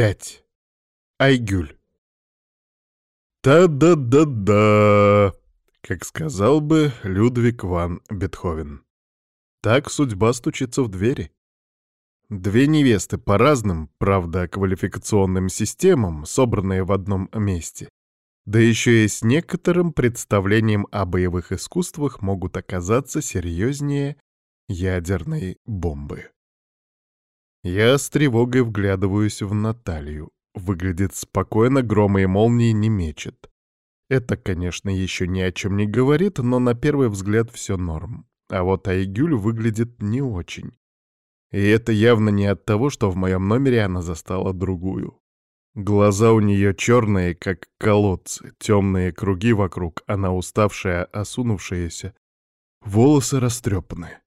5. Айгюль. Та-да-да-да, как сказал бы Людвиг ван Бетховен. Так судьба стучится в двери. Две невесты по разным, правда, квалификационным системам, собранные в одном месте, да еще и с некоторым представлением о боевых искусствах могут оказаться серьезнее ядерной бомбы. Я с тревогой вглядываюсь в Наталью. Выглядит спокойно, грома и молнии не мечет. Это, конечно, еще ни о чем не говорит, но на первый взгляд все норм. А вот Айгюль выглядит не очень. И это явно не от того, что в моем номере она застала другую. Глаза у нее черные, как колодцы, темные круги вокруг, она уставшая, осунувшаяся. Волосы растрепаны.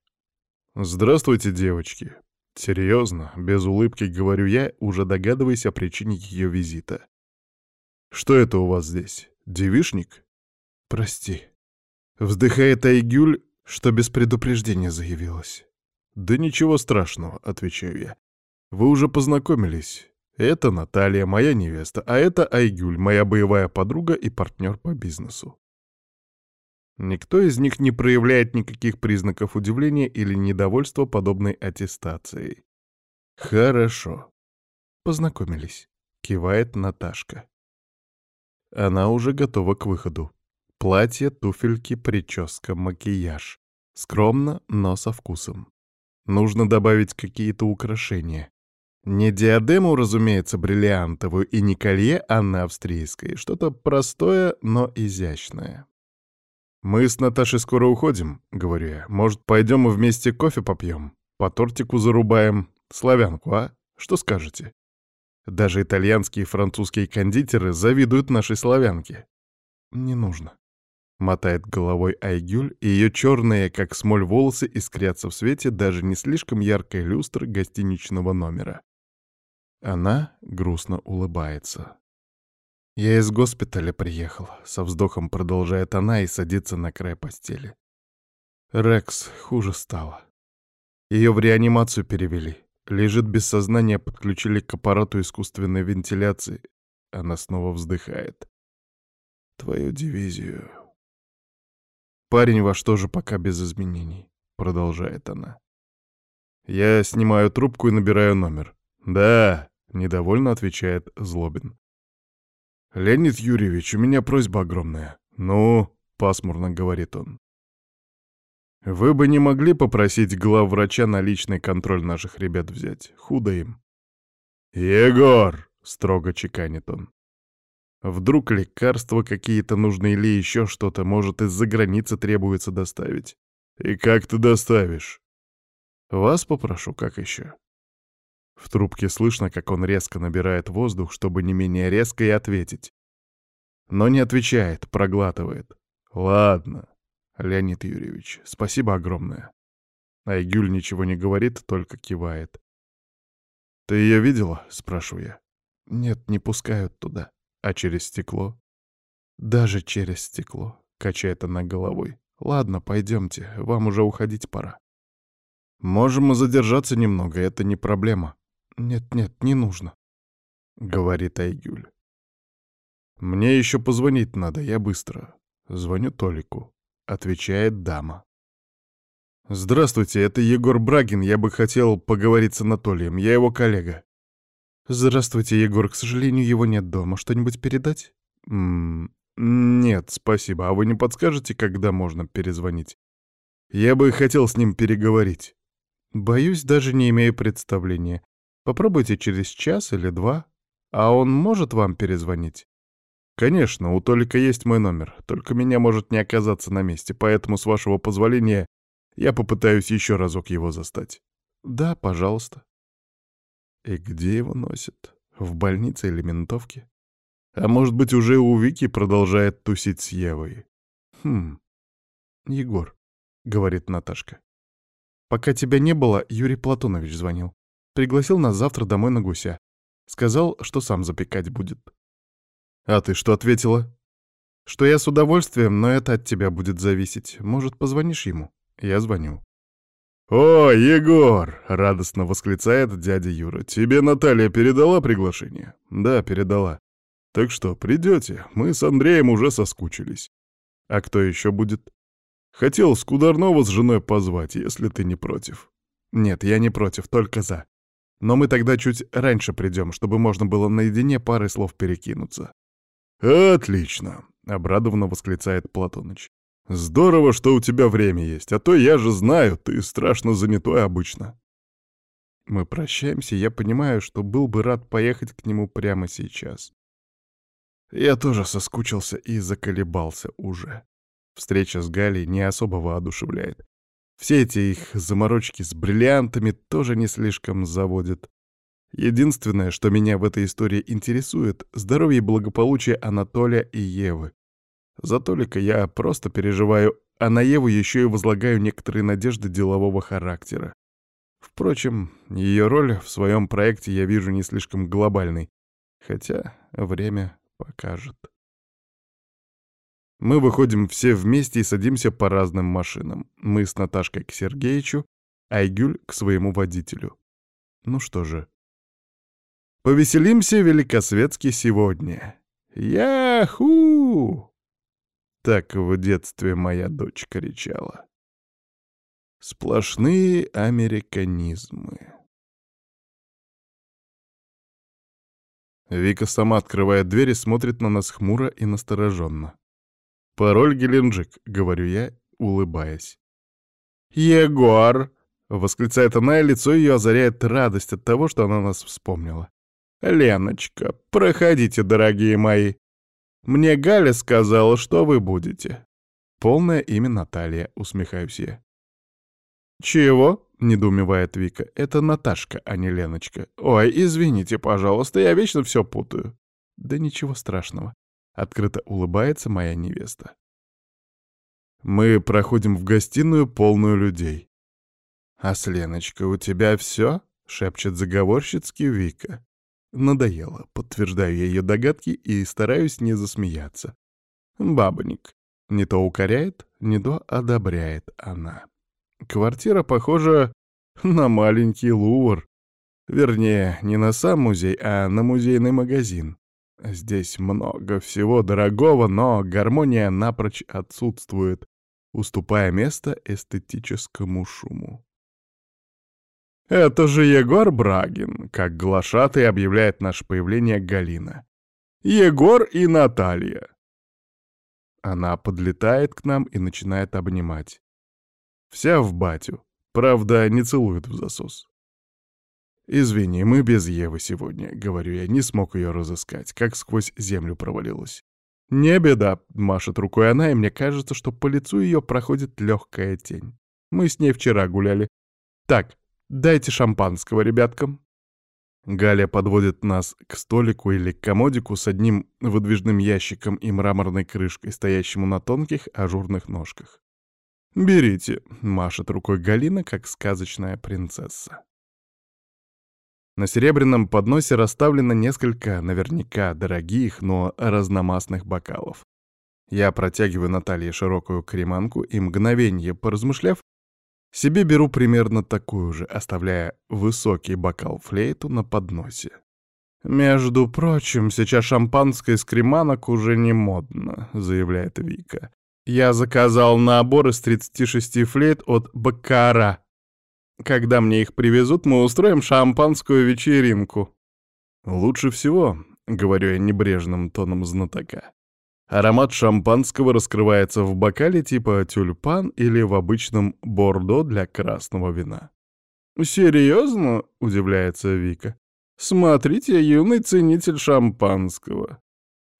«Здравствуйте, девочки», Серьезно, без улыбки говорю я, уже догадываясь о причине ее визита. «Что это у вас здесь? Девишник?» «Прости». Вздыхает Айгюль, что без предупреждения заявилась. «Да ничего страшного», — отвечаю я. «Вы уже познакомились. Это Наталья, моя невеста, а это Айгюль, моя боевая подруга и партнер по бизнесу. Никто из них не проявляет никаких признаков удивления или недовольства подобной аттестацией. Хорошо. Познакомились. Кивает Наташка. Она уже готова к выходу. Платье, туфельки, прическа, макияж. Скромно, но со вкусом. Нужно добавить какие-то украшения. Не диадему, разумеется, бриллиантовую, и не колье, а на австрийской. Что-то простое, но изящное. «Мы с Наташей скоро уходим», — говорю я. «Может, пойдем мы вместе кофе попьем? По тортику зарубаем? Славянку, а? Что скажете?» Даже итальянские и французские кондитеры завидуют нашей славянке. «Не нужно», — мотает головой Айгюль, и ее черные, как смоль, волосы искрятся в свете даже не слишком яркой люстры гостиничного номера. Она грустно улыбается. «Я из госпиталя приехал», — со вздохом продолжает она и садится на край постели. Рекс хуже стало. Ее в реанимацию перевели. Лежит без сознания, подключили к аппарату искусственной вентиляции. Она снова вздыхает. «Твою дивизию...» «Парень ваш тоже пока без изменений», — продолжает она. Я снимаю трубку и набираю номер. «Да», — недовольно отвечает Злобин. «Леонид Юрьевич, у меня просьба огромная». «Ну?» — пасмурно говорит он. «Вы бы не могли попросить главврача на личный контроль наших ребят взять? Худо им». «Егор!» — строго чеканит он. «Вдруг лекарства какие-то нужны или еще что-то, может, из-за границы требуется доставить. И как ты доставишь?» «Вас попрошу, как еще?» В трубке слышно, как он резко набирает воздух, чтобы не менее резко и ответить. Но не отвечает, проглатывает. «Ладно, Леонид Юрьевич, спасибо огромное». Айгюль ничего не говорит, только кивает. «Ты ее видела?» — спрашиваю я. «Нет, не пускают туда. А через стекло?» «Даже через стекло», — качает она головой. «Ладно, пойдемте, вам уже уходить пора». «Можем задержаться немного, это не проблема», «Нет-нет, не нужно», — говорит Айгюль. «Мне еще позвонить надо, я быстро. Звоню Толику», — отвечает дама. «Здравствуйте, это Егор Брагин, я бы хотел поговорить с Анатолием, я его коллега». «Здравствуйте, Егор, к сожалению, его нет дома. Что-нибудь передать?» «М -м «Нет, спасибо. А вы не подскажете, когда можно перезвонить? Я бы хотел с ним переговорить». «Боюсь, даже не имею представления. Попробуйте через час или два. А он может вам перезвонить? Конечно, у Толика есть мой номер, только меня может не оказаться на месте, поэтому, с вашего позволения, я попытаюсь еще разок его застать. Да, пожалуйста. И где его носят? В больнице или ментовке? А может быть, уже у Вики продолжает тусить с Евой? Хм. Егор, — говорит Наташка. Пока тебя не было, Юрий Платонович звонил. Пригласил нас завтра домой на гуся. Сказал, что сам запекать будет. А ты что ответила? Что я с удовольствием, но это от тебя будет зависеть. Может, позвонишь ему? Я звоню. «О, Егор!» — радостно восклицает дядя Юра. «Тебе Наталья передала приглашение?» «Да, передала. Так что, придете? Мы с Андреем уже соскучились. А кто еще будет?» «Хотел Скударнова с женой позвать, если ты не против». «Нет, я не против, только за. Но мы тогда чуть раньше придем, чтобы можно было наедине парой слов перекинуться». «Отлично!» — обрадованно восклицает Платоныч. «Здорово, что у тебя время есть, а то я же знаю, ты страшно занятой обычно». Мы прощаемся, я понимаю, что был бы рад поехать к нему прямо сейчас. Я тоже соскучился и заколебался уже. Встреча с Галей не особо воодушевляет. Все эти их заморочки с бриллиантами тоже не слишком заводят. Единственное, что меня в этой истории интересует — здоровье и благополучие Анатолия и Евы. За Толика я просто переживаю, а на Еву еще и возлагаю некоторые надежды делового характера. Впрочем, ее роль в своем проекте я вижу не слишком глобальной, хотя время покажет. Мы выходим все вместе и садимся по разным машинам. Мы с Наташкой к Сергеичу, Айгюль к своему водителю. Ну что же, Повеселимся великосветски сегодня. Яху! Так в детстве моя дочь кричала. Сплошные американизмы. Вика сама открывает дверь и смотрит на нас хмуро и настороженно. «Пароль Геленджик», — говорю я, улыбаясь. «Егор!» — восклицает она, и лицо ее озаряет радость от того, что она нас вспомнила. «Леночка, проходите, дорогие мои. Мне Галя сказала, что вы будете». Полное имя Наталья, усмехаюсь я. «Чего?» — недоумевает Вика. «Это Наташка, а не Леночка. Ой, извините, пожалуйста, я вечно все путаю». «Да ничего страшного», — открыто улыбается моя невеста. Мы проходим в гостиную, полную людей. «А с Леночкой у тебя все?» — шепчет заговорщицки Вика. Надоело, подтверждаю ее догадки и стараюсь не засмеяться. Бабник. Не то укоряет, не то одобряет она. Квартира похожа на маленький Лувр. Вернее, не на сам музей, а на музейный магазин. Здесь много всего дорогого, но гармония напрочь отсутствует, уступая место эстетическому шуму. «Это же Егор Брагин», — как глашатый объявляет наше появление Галина. «Егор и Наталья». Она подлетает к нам и начинает обнимать. Вся в батю. Правда, не целует в засос. «Извини, мы без Евы сегодня», — говорю я, не смог ее разыскать, как сквозь землю провалилась. «Не беда», — машет рукой она, и мне кажется, что по лицу ее проходит легкая тень. Мы с ней вчера гуляли. Так, «Дайте шампанского ребяткам». Галя подводит нас к столику или к комодику с одним выдвижным ящиком и мраморной крышкой, стоящему на тонких ажурных ножках. «Берите», — машет рукой Галина, как сказочная принцесса. На серебряном подносе расставлено несколько, наверняка, дорогих, но разномастных бокалов. Я протягиваю Наталье широкую креманку и, мгновенье поразмышляв, себе беру примерно такую же, оставляя высокий бокал флейту на подносе. «Между прочим, сейчас шампанское из креманок уже не модно», — заявляет Вика. «Я заказал набор из 36 флейт от Баккара. Когда мне их привезут, мы устроим шампанскую вечеринку». «Лучше всего», — говорю я небрежным тоном знатока, Аромат шампанского раскрывается в бокале типа тюльпан или в обычном бордо для красного вина. «Серьезно?» — удивляется Вика. «Смотрите, юный ценитель шампанского».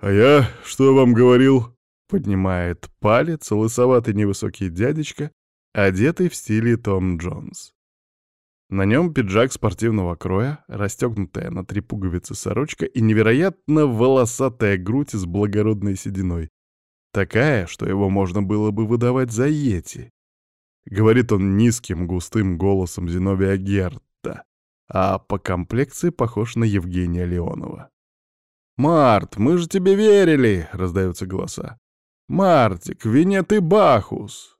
«А я что вам говорил?» — поднимает палец лысоватый невысокий дядечка, одетый в стиле Том Джонс. На нем пиджак спортивного кроя, расстегнутая на три пуговицы сорочка и невероятно волосатая грудь с благородной сединой. Такая, что его можно было бы выдавать за Йети. Говорит он низким, густым голосом Зиновия Герта, а по комплекции похож на Евгения Леонова. «Март, мы же тебе верили!» — раздаются голоса. «Мартик, Винет и Бахус!»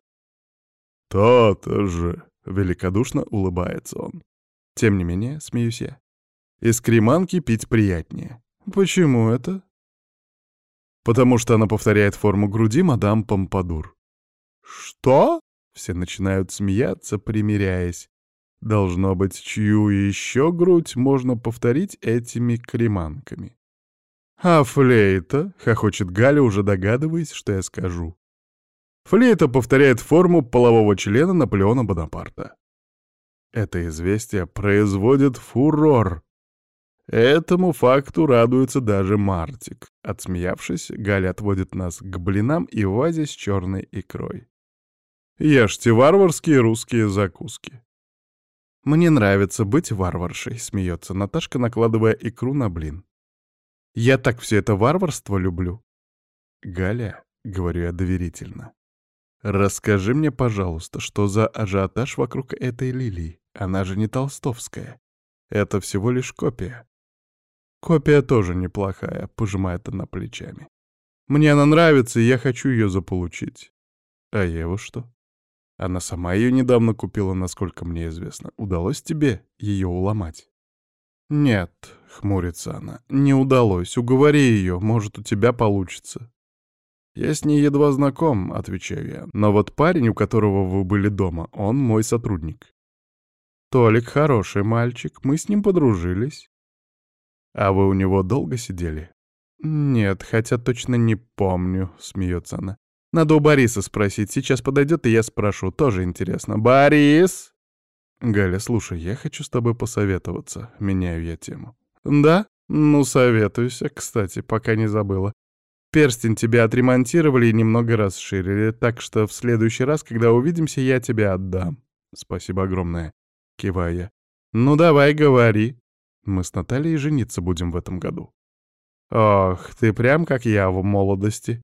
«То-то же!» — великодушно улыбается он. Тем не менее, смеюсь я. Из креманки пить приятнее. Почему это? Потому что она повторяет форму груди мадам Помпадур. Что? Все начинают смеяться, примиряясь. Должно быть, чью еще грудь можно повторить этими креманками. «А флейта?» — хохочет Галя, уже догадываясь, что я скажу. Флейта повторяет форму полового члена Наполеона Бонапарта. Это известие производит фурор. Этому факту радуется даже Мартик. Отсмеявшись, Галя отводит нас к блинам и вазе с черной икрой. Ешьте варварские русские закуски. Мне нравится быть варваршей, смеется Наташка, накладывая икру на блин. Я так все это варварство люблю. Галя, говорю я доверительно, расскажи мне, пожалуйста, что за ажиотаж вокруг этой лилии? Она же не толстовская. Это всего лишь копия. Копия тоже неплохая, пожимает она плечами. Мне она нравится, и я хочу ее заполучить. А Ева что? Она сама ее недавно купила, насколько мне известно. Удалось тебе ее уломать? Нет, хмурится она, не удалось. Уговори ее, может, у тебя получится. Я с ней едва знаком, отвечаю я. Но вот парень, у которого вы были дома, он мой сотрудник. Толик хороший мальчик, мы с ним подружились. «А вы у него долго сидели?» «Нет, хотя точно не помню», — смеется она. «Надо у Бориса спросить. Сейчас подойдет, и я спрошу. Тоже интересно. Борис!» «Галя, слушай, я хочу с тобой посоветоваться». Меняю я тему. «Да? Ну, советуйся, кстати, пока не забыла. Перстень тебе отремонтировали и немного расширили, так что в следующий раз, когда увидимся, я тебе отдам». «Спасибо огромное», — киваю я. «Ну, давай, говори». Мы с Натальей жениться будем в этом году. Ох, ты прям как я в молодости.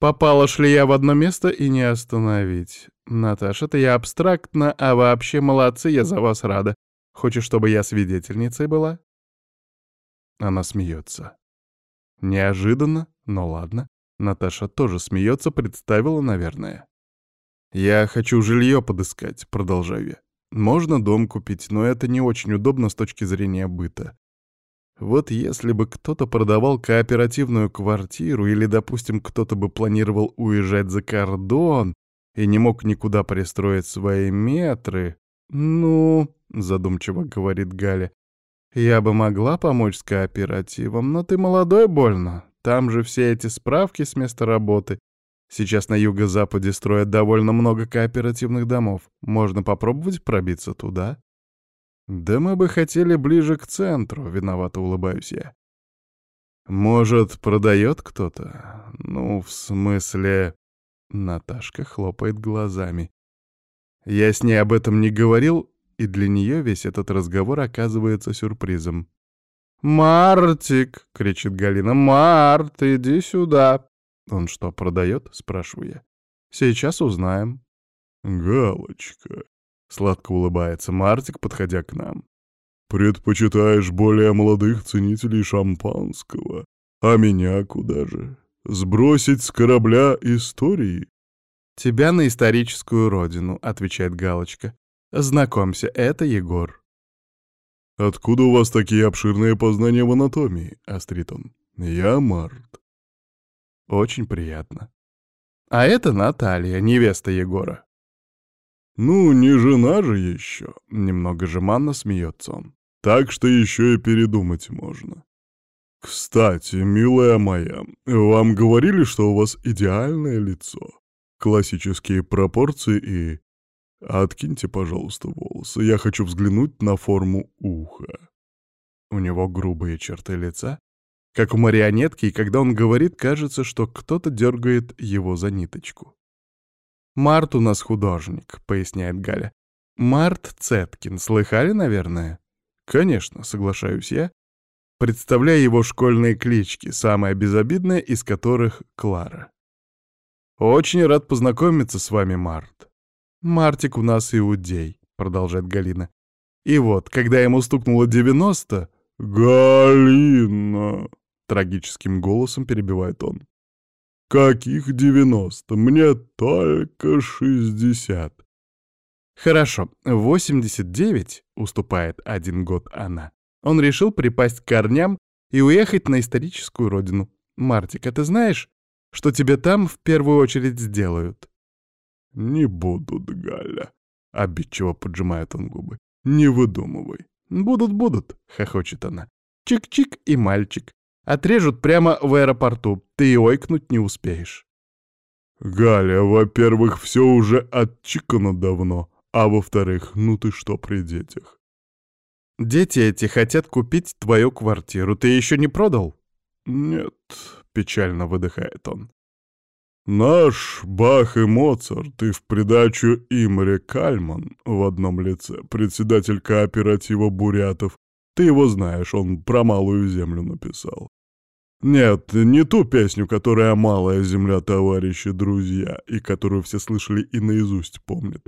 Попала шлея в одно место и не остановить. Наташа, это я абстрактно, а вообще молодцы, я за вас рада. Хочешь, чтобы я свидетельницей была? Она смеется. Неожиданно, но ладно. Наташа тоже смеется, представила, наверное. «Я хочу жилье подыскать», — продолжаю я. Можно дом купить, но это не очень удобно с точки зрения быта. Вот если бы кто-то продавал кооперативную квартиру или, допустим, кто-то бы планировал уезжать за кордон и не мог никуда пристроить свои метры, ну, задумчиво говорит Галя, я бы могла помочь с кооперативом, но ты молодой больно. Там же все эти справки с места работы, Сейчас на юго-западе строят довольно много кооперативных домов. Можно попробовать пробиться туда. Да мы бы хотели ближе к центру, виновато улыбаюсь я. Может, продает кто-то? Ну, в смысле... Наташка хлопает глазами. Я с ней об этом не говорил, и для нее весь этот разговор оказывается сюрпризом. «Мартик!» — кричит Галина. «Март, иди сюда!» «Он что, продает?» — спрашиваю я. «Сейчас узнаем». «Галочка», — сладко улыбается Мартик, подходя к нам. «Предпочитаешь более молодых ценителей шампанского? А меня куда же? Сбросить с корабля истории?» «Тебя на историческую родину», — отвечает Галочка. «Знакомься, это Егор». «Откуда у вас такие обширные познания в анатомии?» — острит он. «Я Март. Очень приятно. А это Наталья, невеста Егора. «Ну, не жена же еще», — немного жеманно смеется он. «Так что еще и передумать можно». «Кстати, милая моя, вам говорили, что у вас идеальное лицо, классические пропорции и... Откиньте, пожалуйста, волосы, я хочу взглянуть на форму уха». У него грубые черты лица, как у марионетки, и когда он говорит, кажется, что кто-то дергает его за ниточку. «Март у нас художник», — поясняет Галя. «Март Цеткин. Слыхали, наверное?» «Конечно», — соглашаюсь я, представляя его школьные клички, самая безобидная из которых — Клара. «Очень рад познакомиться с вами, Март». «Мартик у нас иудей», — продолжает Галина. «И вот, когда ему стукнуло девяносто...» «Галина!» Трагическим голосом перебивает он. «Каких девяносто? Мне только шестьдесят». Хорошо, 89, уступает один год она. Он решил припасть к корням и уехать на историческую родину. Мартик, а ты знаешь, что тебе там в первую очередь сделают?» «Не будут, Галя», — обидчиво поджимает он губы. «Не выдумывай». «Будут, будут», — хохочет она. «Чик-чик и мальчик. Отрежут прямо в аэропорту. Ты и ойкнуть не успеешь». «Галя, во-первых, все уже отчикано давно, а во-вторых, ну ты что при детях?» «Дети эти хотят купить твою квартиру. Ты еще не продал?» «Нет», — печально выдыхает он. «Наш Бах и Моцарт и в придачу Имре Кальман в одном лице, председатель кооператива бурятов. Ты его знаешь, он про малую землю написал. Нет, не ту песню, которая «Малая земля, товарищи, друзья», и которую все слышали и наизусть помнят,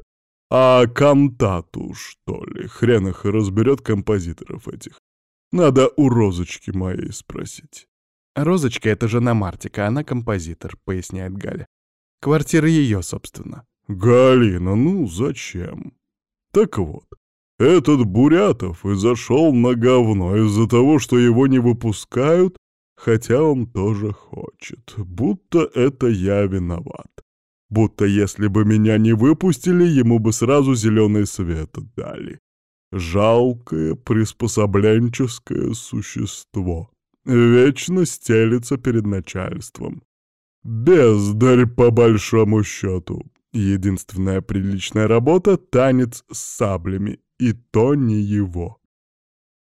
а кантату, что ли, хрен их разберет композиторов этих. Надо у Розочки моей спросить. «Розочка — это жена Мартика, она композитор», — поясняет Галя. «Квартира ее, собственно». «Галина, ну зачем?» «Так вот, этот Бурятов и зашел на говно из-за того, что его не выпускают, хотя он тоже хочет, будто это я виноват. Будто если бы меня не выпустили, ему бы сразу зеленый свет дали. Жалкое приспособленческое существо» вечно стелится перед начальством. Бездарь по большому счету. Единственная приличная работа — танец с саблями, и то не его.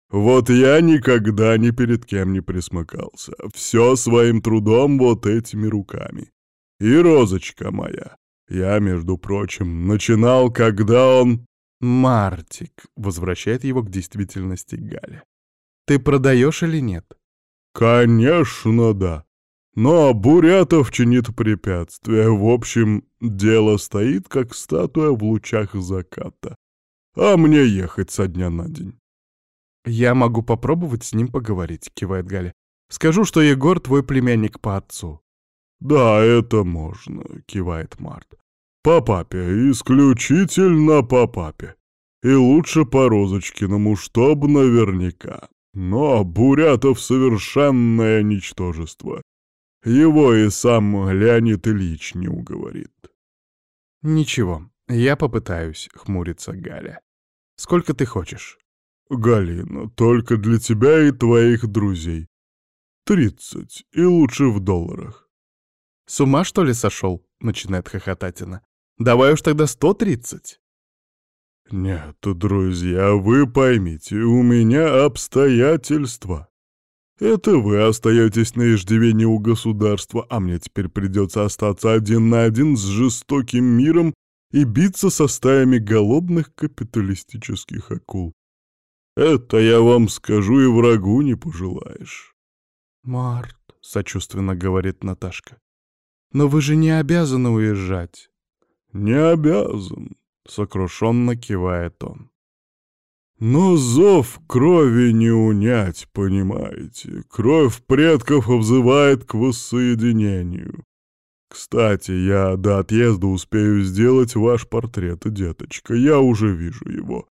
Вот я никогда ни перед кем не присмыкался. Все своим трудом вот этими руками. И розочка моя. Я, между прочим, начинал, когда он... Мартик возвращает его к действительности Галя. Ты продаешь или нет? Конечно, да. Но Бурятов чинит препятствия. В общем, дело стоит, как статуя в лучах заката. А мне ехать со дня на день. «Я могу попробовать с ним поговорить», — кивает Галя. «Скажу, что Егор твой племянник по отцу». «Да, это можно», — кивает Март. «По папе, исключительно по папе. И лучше по Розочкиному, чтоб наверняка. Но Бурятов — совершенное ничтожество. Его и сам Леонид Ильич не уговорит. «Ничего, я попытаюсь», — хмурится Галя. «Сколько ты хочешь?» «Галина, только для тебя и твоих друзей. Тридцать, и лучше в долларах». «С ума, что ли, сошел?» — начинает хохотать она. «Давай уж тогда сто тридцать». «Нет, друзья, вы поймите, у меня обстоятельства. Это вы остаетесь на иждивении у государства, а мне теперь придется остаться один на один с жестоким миром и биться со стаями голодных капиталистических акул. Это я вам скажу и врагу не пожелаешь». «Март», — сочувственно говорит Наташка, — «но вы же не обязаны уезжать». «Не обязан», — сокрушенно кивает он. Но зов крови не унять, понимаете. Кровь предков взывает к воссоединению. Кстати, я до отъезда успею сделать ваш портрет, деточка, я уже вижу его.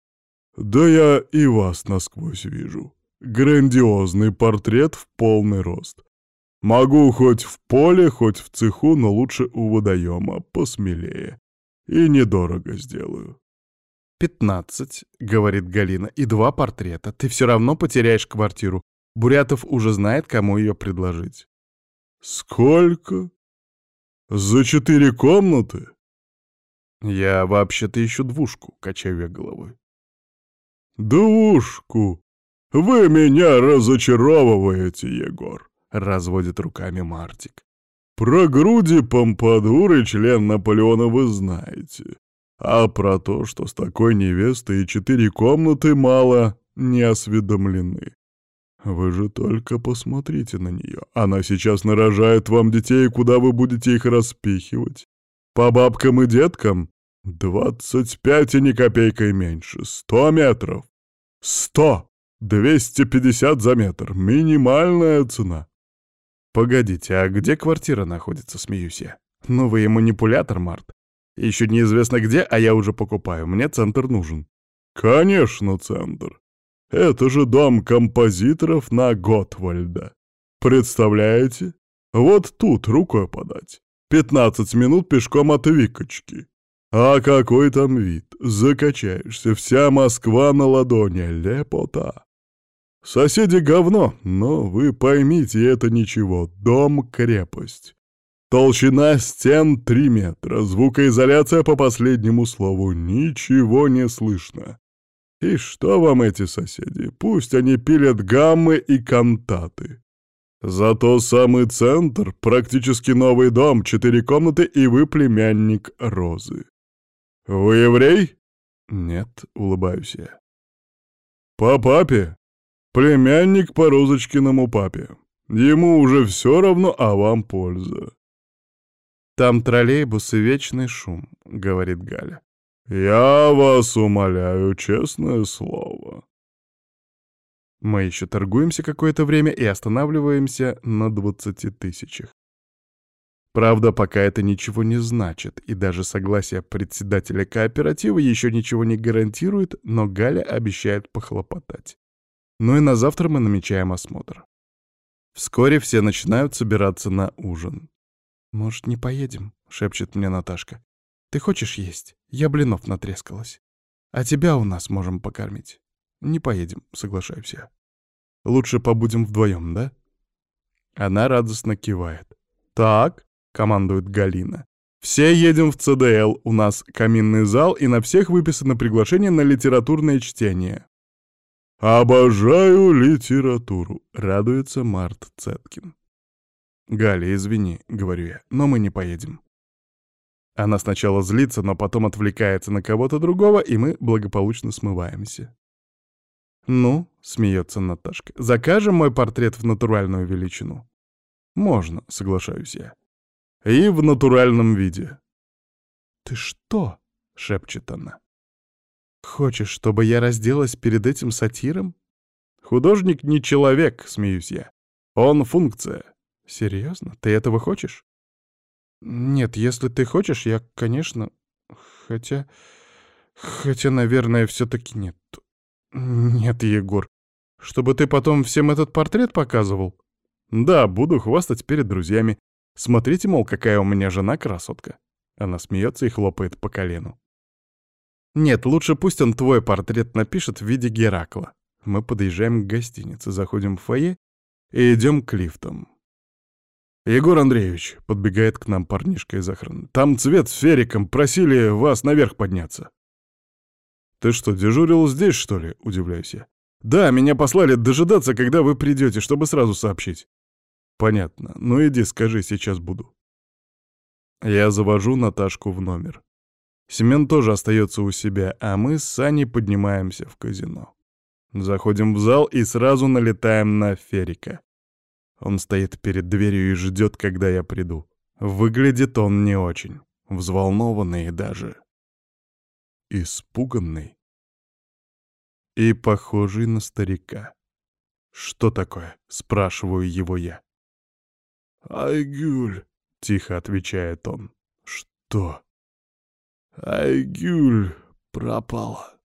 Да я и вас насквозь вижу. Грандиозный портрет в полный рост. Могу хоть в поле, хоть в цеху, но лучше у водоема, посмелее. И недорого сделаю. «Пятнадцать», — говорит Галина, — «и два портрета. Ты все равно потеряешь квартиру. Бурятов уже знает, кому ее предложить». «Сколько? За четыре комнаты?» «Я вообще-то ищу двушку», — качаю я головой. «Двушку? Вы меня разочаровываете, Егор», — разводит руками Мартик. Про груди помпадуры член Наполеона вы знаете. А про то, что с такой невестой и четыре комнаты мало, не осведомлены. Вы же только посмотрите на нее. Она сейчас нарожает вам детей, куда вы будете их распихивать. По бабкам и деткам? Двадцать пять и ни копейкой меньше. Сто метров. Сто! Двести пятьдесят за метр. Минимальная цена. «Погодите, а где квартира находится, смеюсь я? Вы и манипулятор, Март. Еще неизвестно где, а я уже покупаю. Мне центр нужен. Конечно, центр. Это же дом композиторов на Готвальда. Представляете? Вот тут рукой подать. 15 минут пешком от Викочки. А какой там вид? Закачаешься, вся Москва на ладони, лепота. Соседи говно, но вы поймите, это ничего, дом-крепость. Толщина стен 3 метра, звукоизоляция по последнему слову, ничего не слышно. И что вам эти соседи? Пусть они пилят гаммы и кантаты. Зато самый центр — практически новый дом, четыре комнаты, и вы племянник Розы. Вы еврей? Нет, улыбаюсь я. По папе? Племянник по Розочкиному папе. Ему уже все равно, а вам польза. Там троллейбус и вечный шум, говорит Галя. Я вас умоляю, честное слово. Мы еще торгуемся какое-то время и останавливаемся на двадцати тысячах. Правда, пока это ничего не значит, и даже согласие председателя кооператива еще ничего не гарантирует, но Галя обещает похлопотать. Ну и на завтра мы намечаем осмотр. Вскоре все начинают собираться на ужин. «Может, не поедем?» — шепчет мне Наташка. «Ты хочешь есть? Я блинов натрескалась. А тебя у нас можем покормить». «Не поедем», — соглашаюсь я. «Лучше побудем вдвоем, да?» Она радостно кивает. «Так», — командует Галина. «Все едем в ЦДЛ, у нас каминный зал, и на всех выписано приглашение на литературное чтение». «Обожаю литературу», — радуется Март Цеткин. «Галя, извини», — говорю я, — «но мы не поедем». Она сначала злится, но потом отвлекается на кого-то другого, и мы благополучно смываемся. «Ну», — смеется Наташка, — «закажем мой портрет в натуральную величину». «Можно», — соглашаюсь я. «И в натуральном виде». «Ты что?» — шепчет она. «Хочешь, чтобы я разделась перед этим сатиром?» «Художник не человек», — смеюсь я. «Он функция». «Серьезно? Ты этого хочешь?» «Нет, если ты хочешь, я, конечно... Хотя... Хотя, наверное, все-таки нет. «Нет, Егор. Чтобы ты потом всем этот портрет показывал?» «Да, буду хвастать перед друзьями. Смотрите, мол, какая у меня жена красотка». Она смеется и хлопает по колену. «Нет, лучше пусть он твой портрет напишет в виде Геракла». Мы подъезжаем к гостинице, заходим в фойе и идем к лифтам. «Егор Андреевич», — подбегает к нам парнишка из охраны, — «там цвет с фериком, просили вас наверх подняться». «Ты что, дежурил здесь, что ли?» — удивляюсь я. «Да, меня послали дожидаться, когда вы придете, чтобы сразу сообщить». «Понятно. Ну иди, скажи, сейчас буду». Я завожу Наташку в номер. Семен тоже остается у себя, а мы с Саней поднимаемся в казино. Заходим в зал и сразу налетаем на Ферика. Он стоит перед дверью и ждет, когда я приду. Выглядит он не очень, взволнованный даже испуганный и похожий на старика. «Что такое?» — спрашиваю его я. «Айгюль», — тихо отвечает он. «Что?» «Айгюль пропала».